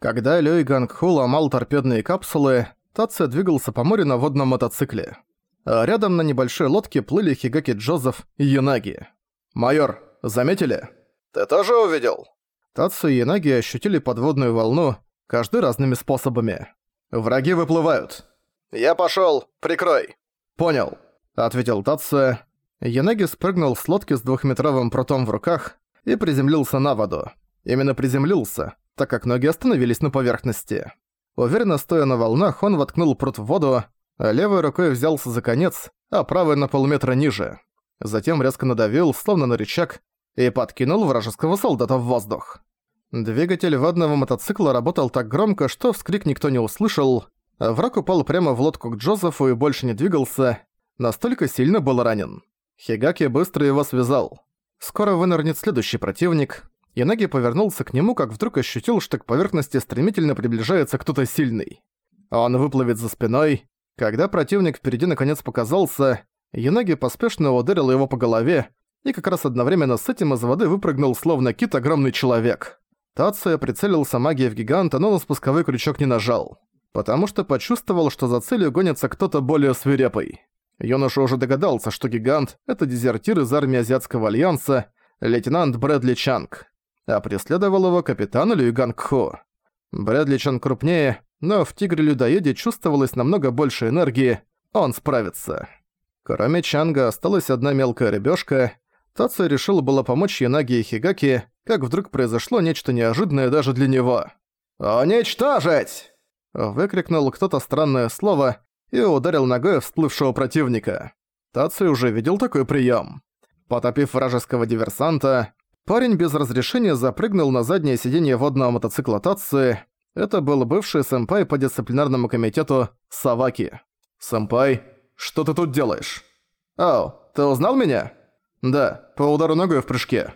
Когда Лёй Гангху ломал торпедные капсулы, Тация двигался по морю на водном мотоцикле. А рядом на небольшой лодке плыли Хигаки Джозеф и Юнаги. «Майор, заметили?» «Ты тоже увидел?» Тацу и Янаги ощутили подводную волну, каждый разными способами. «Враги выплывают!» «Я пошёл, прикрой!» «Понял», — ответил Тацу. Янаги спрыгнул с лодки с двухметровым прутом в руках и приземлился на воду. Именно приземлился, так как ноги остановились на поверхности. Уверенно стоя на волнах, он воткнул прут в воду, а левой рукой взялся за конец, а правой на полметра ниже. Затем резко надавил, словно на рычаг, и подкинул вражеского солдата в воздух. Двигатель водного мотоцикла работал так громко, что вскрик никто не услышал, враг упал прямо в лодку к Джозефу и больше не двигался, настолько сильно был ранен. Хигаки быстро его связал. Скоро вынырнет следующий противник. Янаги повернулся к нему, как вдруг ощутил, что к поверхности стремительно приближается кто-то сильный. Он выплывет за спиной. Когда противник впереди наконец показался, Янаги поспешно ударил его по голове, и как раз одновременно с этим из воды выпрыгнул словно кит огромный человек. Тация прицелился магией в гиганта, но на спусковой крючок не нажал, потому что почувствовал, что за целью гонится кто-то более свирепый. Юноша уже догадался, что гигант — это дезертир из армии Азиатского Альянса, лейтенант Брэдли Чанг, а преследовал его капитан Люй Гангхо. Брэдли Чанг крупнее, но в Тигре-людоеде чувствовалось намного больше энергии, он справится. Кроме Чанга осталась одна мелкая рыбёшка. Тацу решил было помочь Янаги и Хигаки, как вдруг произошло нечто неожиданное даже для него. «Уничтожить!» Выкрикнул кто-то странное слово и ударил ногой всплывшего противника. Тацу уже видел такой прием. Потопив вражеского диверсанта, парень без разрешения запрыгнул на заднее сиденье водного мотоцикла Тацу. Это был бывший сэмпай по дисциплинарному комитету Саваки. «Сэмпай, что ты тут делаешь?» «Ау, ты узнал меня?» «Да, по удару ногой в прыжке».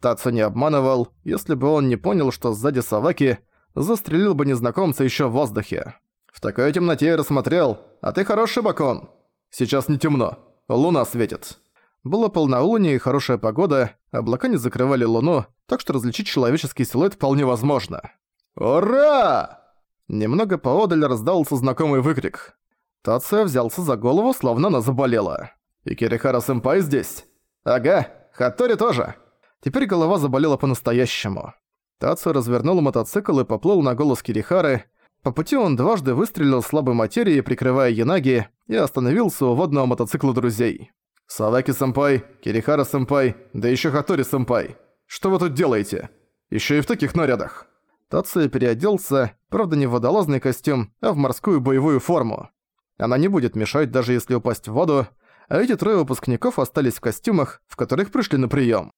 Тацу не обманывал, если бы он не понял, что сзади Саваки застрелил бы незнакомца еще в воздухе. «В такой темноте я рассмотрел, а ты хороший бакон. Сейчас не темно, луна светит». Было полнолуние и хорошая погода, облака не закрывали луну, так что различить человеческий силуэт вполне возможно. «Ура!» Немного поодаль раздался знакомый выкрик. Тация взялся за голову, словно она заболела. «И Кирихара-сэмпай здесь?» «Ага, Хаттори тоже». Теперь голова заболела по-настоящему. Тацуя развернул мотоцикл и поплыл на голос Кирихары. По пути он дважды выстрелил слабой материей, прикрывая Янаги, и остановился у водного мотоцикла друзей. «Саваки-сэмпай, Кирихара-сэмпай, да ещё Хаттори-сэмпай. Что вы тут делаете? Ещё и в таких нарядах». Тацуя переоделся, правда не в водолазный костюм, а в морскую боевую форму. Она не будет мешать, даже если упасть в воду, а эти трое выпускников остались в костюмах, в которых пришли на прием.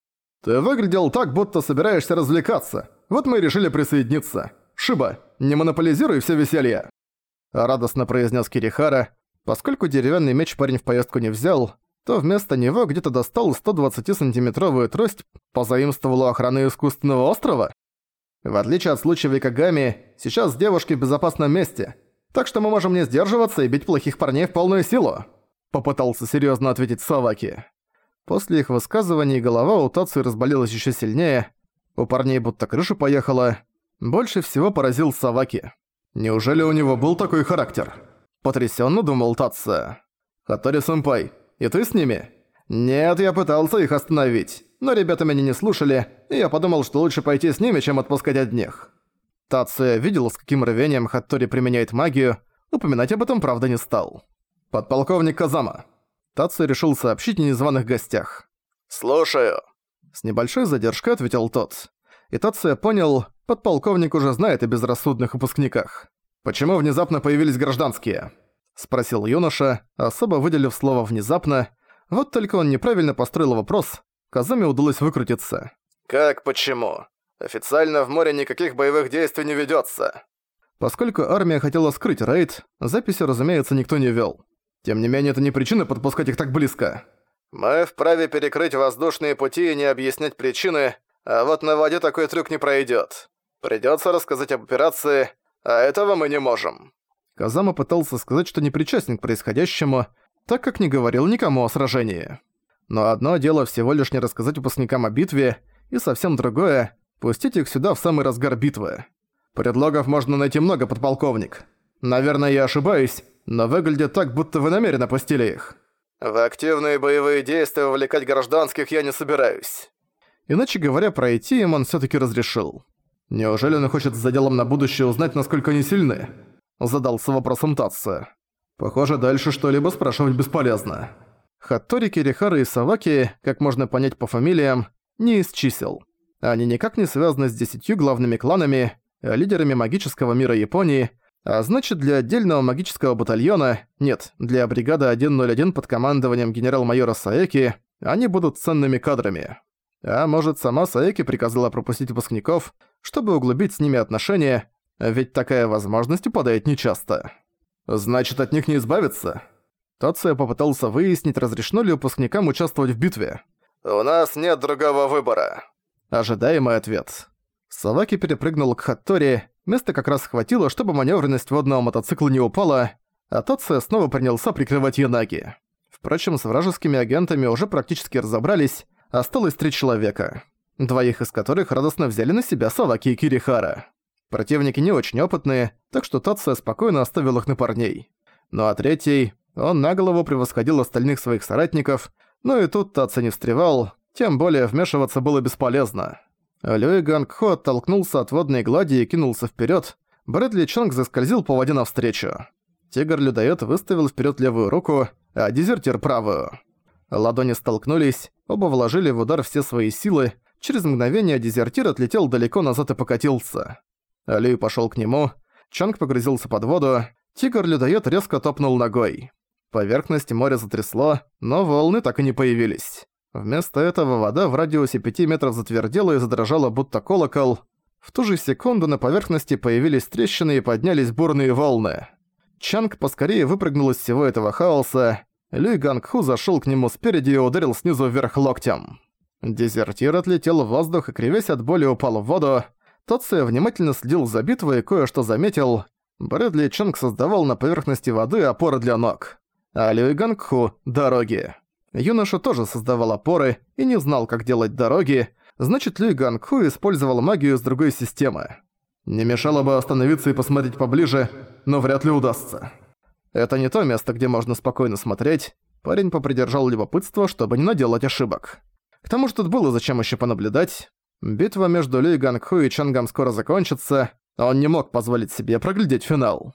«Ты выглядел так, будто собираешься развлекаться. Вот мы и решили присоединиться. Шиба, не монополизируй все веселье!» Радостно произнес Кирихара. Поскольку деревянный меч парень в поездку не взял, то вместо него где-то достал 120-сантиметровую трость, позаимствовал у охраны искусственного острова. В отличие от случая в Икагами, сейчас девушки в безопасном месте – так что мы можем не сдерживаться и бить плохих парней в полную силу», — попытался серьезно ответить Саваки. После их высказываний голова у Тацу разболелась еще сильнее, у парней будто крыша поехала. Больше всего поразил Саваки. Неужели у него был такой характер? Потрясенно думал Татса. «Хатори-сэмпай, и ты с ними?» «Нет, я пытался их остановить, но ребята меня не слушали, и я подумал, что лучше пойти с ними, чем отпускать одних». Тация видел, с каким рвением Хаттори применяет магию, упоминать об этом правда не стал. «Подполковник Казама». Тация решил сообщить о незваных гостях. «Слушаю». С небольшой задержкой ответил тот. И Тация понял, подполковник уже знает о безрассудных выпускниках. «Почему внезапно появились гражданские?» Спросил юноша, особо выделив слово «внезапно». Вот только он неправильно построил вопрос. Казаме удалось выкрутиться. «Как почему? Официально в море никаких боевых действий не ведётся. Поскольку армия хотела скрыть рейд, записи, разумеется, никто не вёл. Тем не менее, это не причина подпускать их так близко. Мы вправе перекрыть воздушные пути и не объяснять причины, а вот на воде такой трюк не пройдёт. Придётся рассказать об операции, а этого мы не можем. Казама пытался сказать, что не причастен к происходящему, так как не говорил никому о сражении. Но одно дело всего лишь не рассказать выпускникам о битве, и совсем другое Пустить их сюда в самый разгар битвы. Предлогов можно найти много, подполковник. Наверное, я ошибаюсь, но выглядит так, будто вы намеренно пустили их. В активные боевые действия вовлекать гражданских я не собираюсь. Иначе говоря, пройти им он всё-таки разрешил. Неужели он хочет за делом на будущее узнать, насколько они сильны? Задался вопросом Татсо. Похоже, дальше что-либо спрашивать бесполезно. Хаттори, Кирихара и Саваки, как можно понять по фамилиям, не из чисел. Они никак не связаны с десятью главными кланами, лидерами магического мира Японии, а значит для отдельного магического батальона, нет, для бригады 101 под командованием генерал-майора Саеки, они будут ценными кадрами. А может, сама Саеки приказала пропустить выпускников, чтобы углубить с ними отношения, ведь такая возможность упадает нечасто. Значит, от них не избавиться? Тация попытался выяснить, разрешено ли выпускникам участвовать в битве. «У нас нет другого выбора». Ожидаемый ответ. Саваки перепрыгнул к Хаттори, места как раз хватило, чтобы маневренность водного мотоцикла не упала, а Тация снова принялся прикрывать Янаги. Впрочем, с вражескими агентами уже практически разобрались, осталось три человека, двоих из которых радостно взяли на себя Саваки и Кирихара. Противники не очень опытные, так что Тация спокойно оставил их на парней. Ну а третий, он на голову превосходил остальных своих соратников, но и тут Тация не встревал, тем более вмешиваться было бесполезно. Люи Гангхо оттолкнулся от водной глади и кинулся вперед. Брэдли Чонг заскользил по воде навстречу. Тигр-людоед выставил вперед левую руку, а дезертир правую. Ладони столкнулись, оба вложили в удар все свои силы, через мгновение дезертир отлетел далеко назад и покатился. Люи пошел к нему, Чонг погрузился под воду, тигр-людоед резко топнул ногой. Поверхность моря затрясло, но волны так и не появились. Вместо этого вода в радиусе 5 метров затвердела и задрожала будто колокол. В ту же секунду на поверхности появились трещины и поднялись бурные волны. Чанг поскорее выпрыгнул из всего этого хаоса. Люй Гангху зашел к нему спереди и ударил снизу вверх локтем. Дезертир отлетел в воздух и кривясь от боли упал в воду. Тоция внимательно следил за битвой и кое-что заметил. Брэдли Чанг создавал на поверхности воды опоры для ног. А Люй Гангху — дороги. Юноша тоже создавал опоры и не знал, как делать дороги, значит Люй Гангху использовал магию с другой системы. Не мешало бы остановиться и посмотреть поближе, но вряд ли удастся. Это не то место, где можно спокойно смотреть. Парень попридержал любопытство, чтобы не наделать ошибок. К тому же тут было зачем еще понаблюдать. Битва между Люй Гангху и Чангом скоро закончится, он не мог позволить себе проглядеть финал.